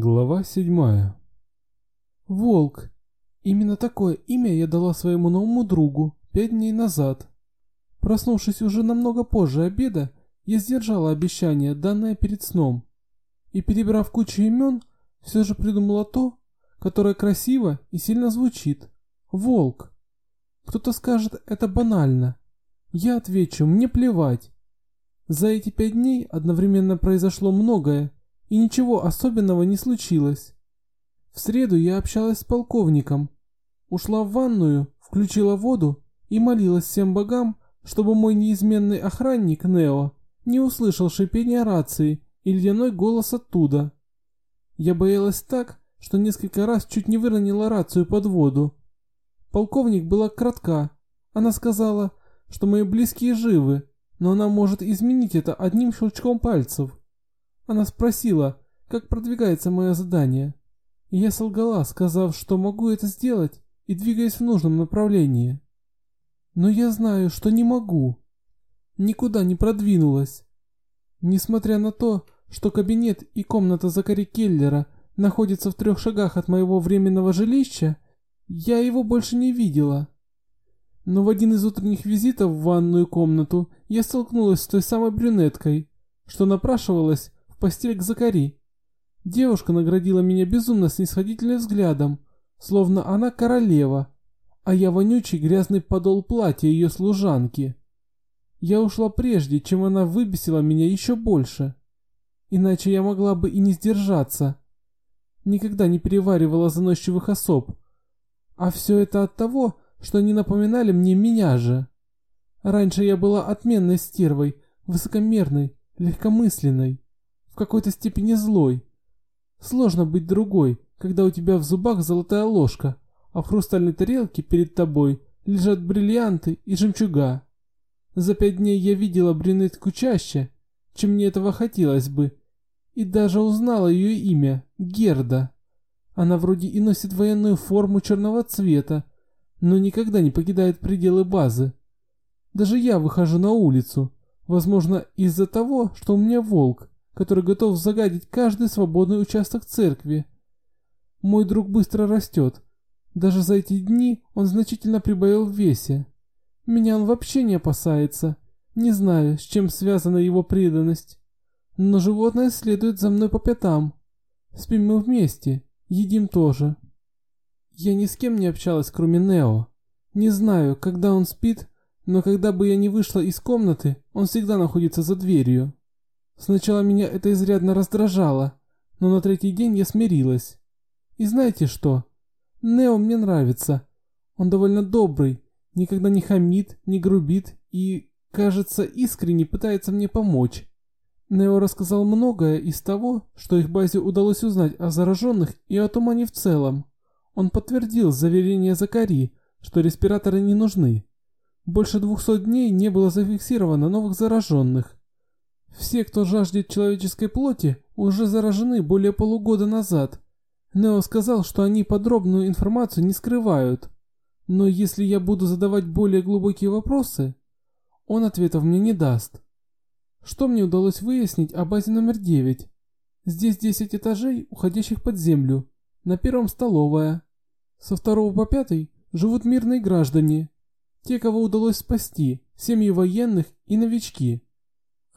Глава седьмая. Волк. Именно такое имя я дала своему новому другу пять дней назад. Проснувшись уже намного позже обеда, я сдержала обещание, данное перед сном. И перебрав кучу имен, все же придумала то, которое красиво и сильно звучит. Волк. Кто-то скажет, это банально. Я отвечу, мне плевать. За эти пять дней одновременно произошло многое, и ничего особенного не случилось. В среду я общалась с полковником, ушла в ванную, включила воду и молилась всем богам, чтобы мой неизменный охранник Нео не услышал шипения рации и ледяной голос оттуда. Я боялась так, что несколько раз чуть не выронила рацию под воду. Полковник была кратка. Она сказала, что мои близкие живы, но она может изменить это одним щелчком пальцев. Она спросила, как продвигается мое задание. И я солгала, сказав, что могу это сделать и двигаясь в нужном направлении. Но я знаю, что не могу. Никуда не продвинулась. Несмотря на то, что кабинет и комната Закари Келлера находятся в трех шагах от моего временного жилища, я его больше не видела. Но в один из утренних визитов в ванную комнату я столкнулась с той самой брюнеткой, что напрашивалась постель к Закари. Девушка наградила меня безумно снисходительным взглядом, словно она королева, а я вонючий грязный подол платья ее служанки. Я ушла прежде, чем она выбесила меня еще больше. Иначе я могла бы и не сдержаться. Никогда не переваривала заносчивых особ. А все это от того, что они напоминали мне меня же. Раньше я была отменной стервой, высокомерной, легкомысленной какой-то степени злой. Сложно быть другой, когда у тебя в зубах золотая ложка, а в хрустальной тарелке перед тобой лежат бриллианты и жемчуга. За пять дней я видела брюнетку чаще, чем мне этого хотелось бы, и даже узнала ее имя – Герда. Она вроде и носит военную форму черного цвета, но никогда не покидает пределы базы. Даже я выхожу на улицу, возможно, из-за того, что у меня волк, который готов загадить каждый свободный участок церкви. Мой друг быстро растет. Даже за эти дни он значительно прибавил в весе. Меня он вообще не опасается. Не знаю, с чем связана его преданность. Но животное следует за мной по пятам. Спим мы вместе, едим тоже. Я ни с кем не общалась, кроме Нео. Не знаю, когда он спит, но когда бы я не вышла из комнаты, он всегда находится за дверью. Сначала меня это изрядно раздражало, но на третий день я смирилась. И знаете что? Нео мне нравится. Он довольно добрый, никогда не хамит, не грубит и, кажется, искренне пытается мне помочь. Нео рассказал многое из того, что их базе удалось узнать о зараженных и о тумане в целом. Он подтвердил заверение Закари, что респираторы не нужны. Больше двухсот дней не было зафиксировано новых зараженных. Все, кто жаждет человеческой плоти, уже заражены более полугода назад. Нео сказал, что они подробную информацию не скрывают. Но если я буду задавать более глубокие вопросы, он ответов мне не даст. Что мне удалось выяснить о базе номер 9? Здесь 10 этажей, уходящих под землю. На первом столовая. Со второго по пятый живут мирные граждане. Те, кого удалось спасти, семьи военных и новички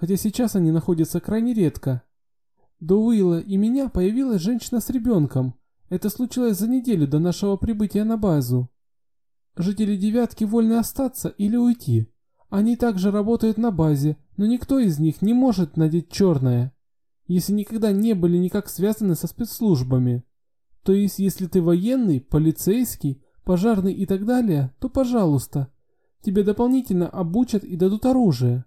хотя сейчас они находятся крайне редко. До Уилла и меня появилась женщина с ребенком. Это случилось за неделю до нашего прибытия на базу. Жители девятки вольны остаться или уйти. Они также работают на базе, но никто из них не может надеть черное, если никогда не были никак связаны со спецслужбами. То есть, если ты военный, полицейский, пожарный и так далее, то пожалуйста. Тебе дополнительно обучат и дадут оружие.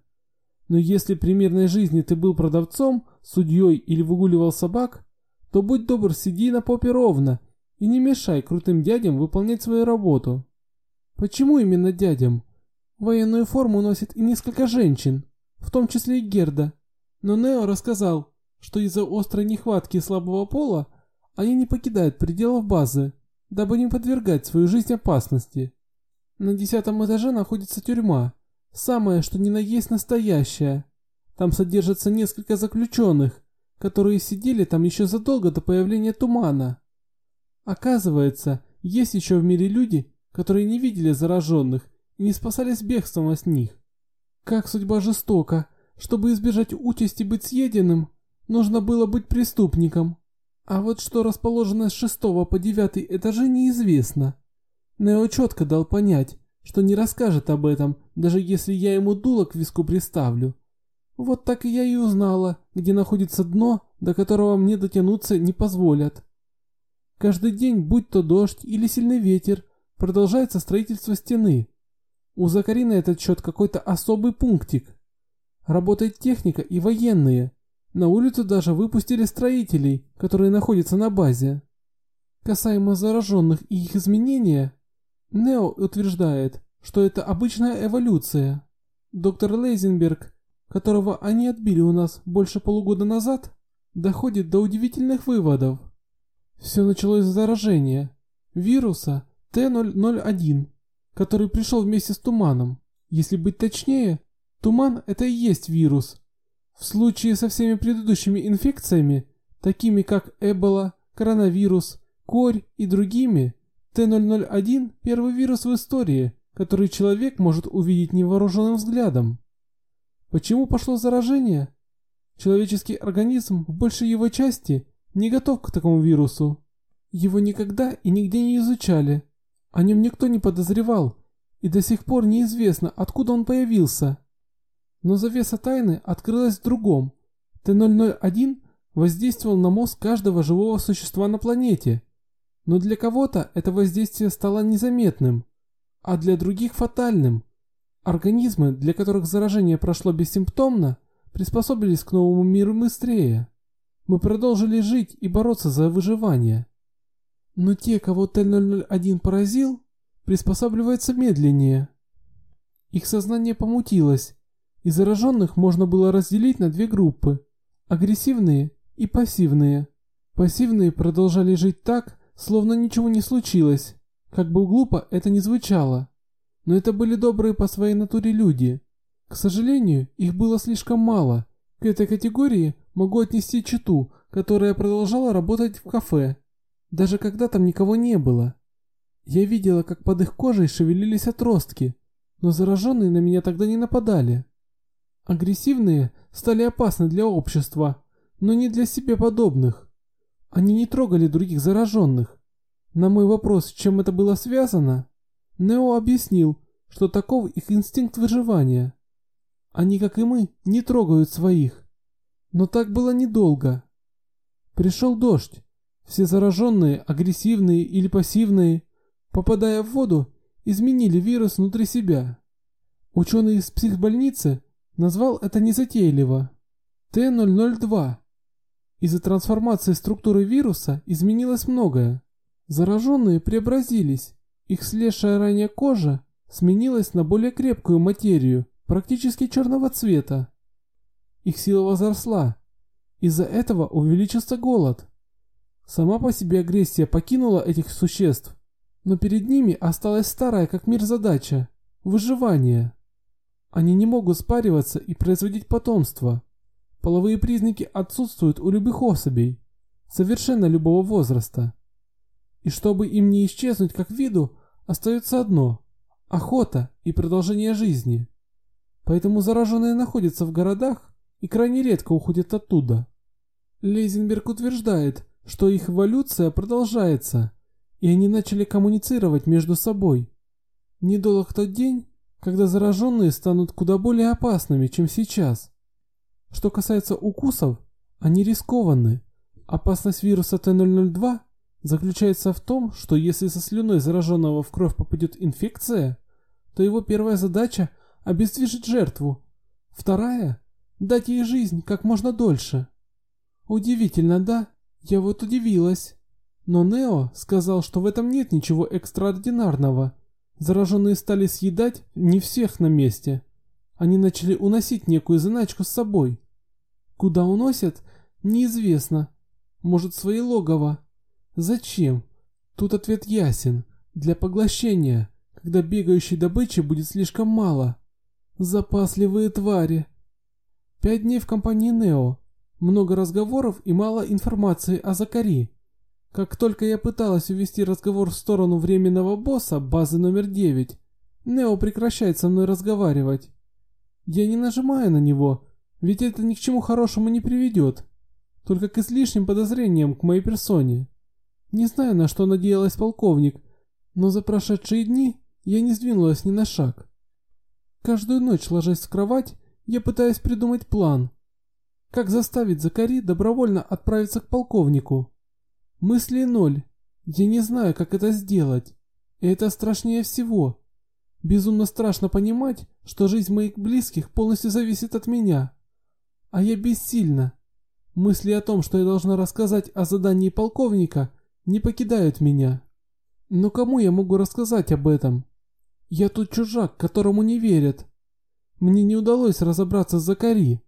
Но если при мирной жизни ты был продавцом, судьей или выгуливал собак, то будь добр, сиди на попе ровно и не мешай крутым дядям выполнять свою работу. Почему именно дядям? Военную форму носит и несколько женщин, в том числе и Герда. Но Нео рассказал, что из-за острой нехватки слабого пола они не покидают пределов базы, дабы не подвергать свою жизнь опасности. На десятом этаже находится тюрьма, Самое, что ни на есть настоящее. Там содержатся несколько заключенных, которые сидели там еще задолго до появления тумана. Оказывается, есть еще в мире люди, которые не видели зараженных и не спасались бегством от них. Как судьба жестока. Чтобы избежать участи быть съеденным, нужно было быть преступником. А вот что расположено с шестого по девятый этажи неизвестно. Нео четко дал понять, что не расскажет об этом, даже если я ему дуло к виску приставлю. Вот так и я и узнала, где находится дно, до которого мне дотянуться не позволят. Каждый день, будь то дождь или сильный ветер, продолжается строительство стены. У Закари на этот счет какой-то особый пунктик. Работает техника и военные. На улицу даже выпустили строителей, которые находятся на базе. Касаемо зараженных и их изменения, Нео утверждает, что это обычная эволюция. Доктор Лейзенберг, которого они отбили у нас больше полугода назад, доходит до удивительных выводов. Все началось с заражения вируса Т-001 который пришел вместе с туманом. Если быть точнее, туман это и есть вирус. В случае со всеми предыдущими инфекциями, такими как Эбола, коронавирус, корь и другими, Т-001 – первый вирус в истории, который человек может увидеть невооруженным взглядом. Почему пошло заражение? Человеческий организм в большей его части не готов к такому вирусу. Его никогда и нигде не изучали, о нем никто не подозревал, и до сих пор неизвестно, откуда он появился. Но завеса тайны открылась в другом. Т-001 воздействовал на мозг каждого живого существа на планете. Но для кого-то это воздействие стало незаметным, а для других фатальным. Организмы, для которых заражение прошло бессимптомно, приспособились к новому миру быстрее. Мы продолжили жить и бороться за выживание. Но те, кого Т-001 поразил, приспосабливаются медленнее. Их сознание помутилось, и зараженных можно было разделить на две группы – агрессивные и пассивные. Пассивные продолжали жить так, словно ничего не случилось, как бы глупо это ни звучало. Но это были добрые по своей натуре люди. К сожалению, их было слишком мало. К этой категории могу отнести читу, которая продолжала работать в кафе даже когда там никого не было. Я видела, как под их кожей шевелились отростки, но зараженные на меня тогда не нападали. Агрессивные стали опасны для общества, но не для себе подобных. Они не трогали других зараженных. На мой вопрос, с чем это было связано, Нео объяснил, что таков их инстинкт выживания. Они, как и мы, не трогают своих. Но так было недолго. Пришел дождь, все зараженные, агрессивные или пассивные, попадая в воду, изменили вирус внутри себя. Ученый из психбольницы назвал это незатейливо Т-002. Из-за трансформации структуры вируса изменилось многое. Зараженные преобразились, их слезшая ранее кожа сменилась на более крепкую материю, практически черного цвета. Их сила возросла. Из-за этого увеличился голод. Сама по себе агрессия покинула этих существ, но перед ними осталась старая как мир задача – выживание. Они не могут спариваться и производить потомство. Половые признаки отсутствуют у любых особей, совершенно любого возраста. И чтобы им не исчезнуть как виду, остается одно – охота и продолжение жизни. Поэтому зараженные находятся в городах и крайне редко уходят оттуда. Лейзенберг утверждает, что их эволюция продолжается, и они начали коммуницировать между собой. Недолг тот день, когда зараженные станут куда более опасными, чем сейчас. Что касается укусов, они рискованны. Опасность вируса Т-002 заключается в том, что если со слюной зараженного в кровь попадет инфекция, то его первая задача – обездвижить жертву, вторая – дать ей жизнь как можно дольше. Удивительно, да? Я вот удивилась. Но Нео сказал, что в этом нет ничего экстраординарного. Зараженные стали съедать не всех на месте. Они начали уносить некую заначку с собой. Куда уносят, неизвестно. Может, в свои логово. Зачем? Тут ответ ясен. Для поглощения, когда бегающей добычи будет слишком мало. Запасливые твари. Пять дней в компании Нео. Много разговоров и мало информации о Закари. Как только я пыталась увести разговор в сторону временного босса базы номер 9, Нео прекращает со мной разговаривать. Я не нажимаю на него, ведь это ни к чему хорошему не приведет, только к излишним подозрениям к моей персоне. Не знаю, на что надеялась полковник, но за прошедшие дни я не сдвинулась ни на шаг. Каждую ночь, ложась в кровать, я пытаюсь придумать план. Как заставить Закари добровольно отправиться к полковнику? Мысли ноль. Я не знаю, как это сделать. И это страшнее всего. Безумно страшно понимать, что жизнь моих близких полностью зависит от меня. А я бессильна. Мысли о том, что я должна рассказать о задании полковника, не покидают меня. Но кому я могу рассказать об этом? Я тут чужак, которому не верят. Мне не удалось разобраться с Закари.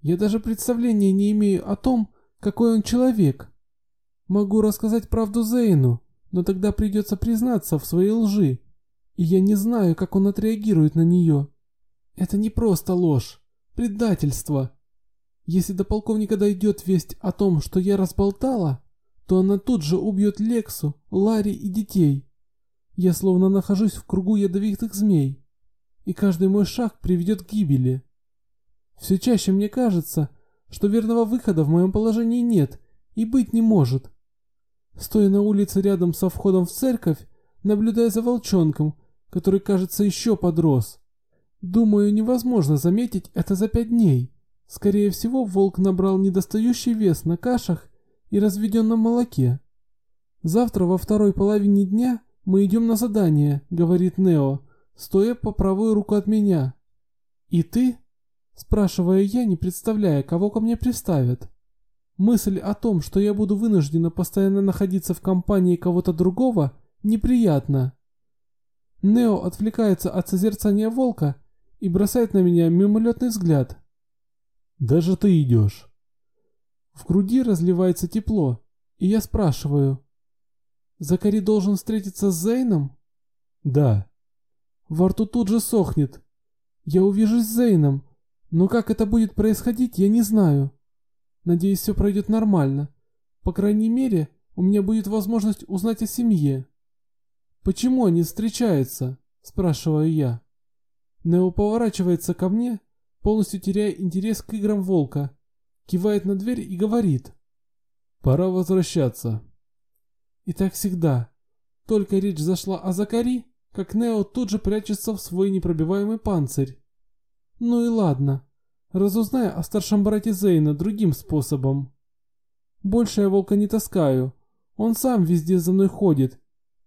Я даже представления не имею о том, какой он человек. Могу рассказать правду Зейну, но тогда придется признаться в своей лжи и я не знаю, как он отреагирует на нее. Это не просто ложь, предательство. Если до полковника дойдет весть о том, что я разболтала, то она тут же убьет Лексу, Ларри и детей. Я словно нахожусь в кругу ядовитых змей, и каждый мой шаг приведет к гибели. Все чаще мне кажется, что верного выхода в моем положении нет и быть не может. Стоя на улице рядом со входом в церковь, наблюдая за волчонком, который, кажется, еще подрос. Думаю, невозможно заметить это за пять дней. Скорее всего, волк набрал недостающий вес на кашах и разведенном молоке. Завтра во второй половине дня мы идем на задание, говорит Нео, стоя по правую руку от меня. И ты? Спрашиваю я, не представляя, кого ко мне приставят. Мысль о том, что я буду вынуждена постоянно находиться в компании кого-то другого, неприятна. Нео отвлекается от созерцания волка и бросает на меня мимолетный взгляд. «Даже ты идешь». В груди разливается тепло, и я спрашиваю. «Закари должен встретиться с Зейном?» «Да». Во рту тут же сохнет. Я увижусь с Зейном, но как это будет происходить, я не знаю. Надеюсь, все пройдет нормально. По крайней мере, у меня будет возможность узнать о семье. «Почему они встречаются?» – спрашиваю я. Нео поворачивается ко мне, полностью теряя интерес к играм волка, кивает на дверь и говорит. «Пора возвращаться». И так всегда. Только речь зашла о Закари, как Нео тут же прячется в свой непробиваемый панцирь. Ну и ладно. Разузнаю о старшем брате Зейна другим способом. Больше я волка не таскаю. Он сам везде за мной ходит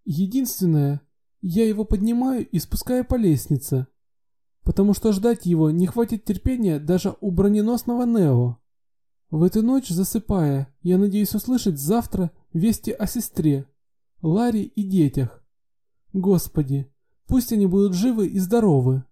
Единственное, я его поднимаю и спускаю по лестнице, потому что ждать его не хватит терпения даже у броненосного Нео. В эту ночь, засыпая, я надеюсь услышать завтра вести о сестре, Ларе и детях. Господи, пусть они будут живы и здоровы.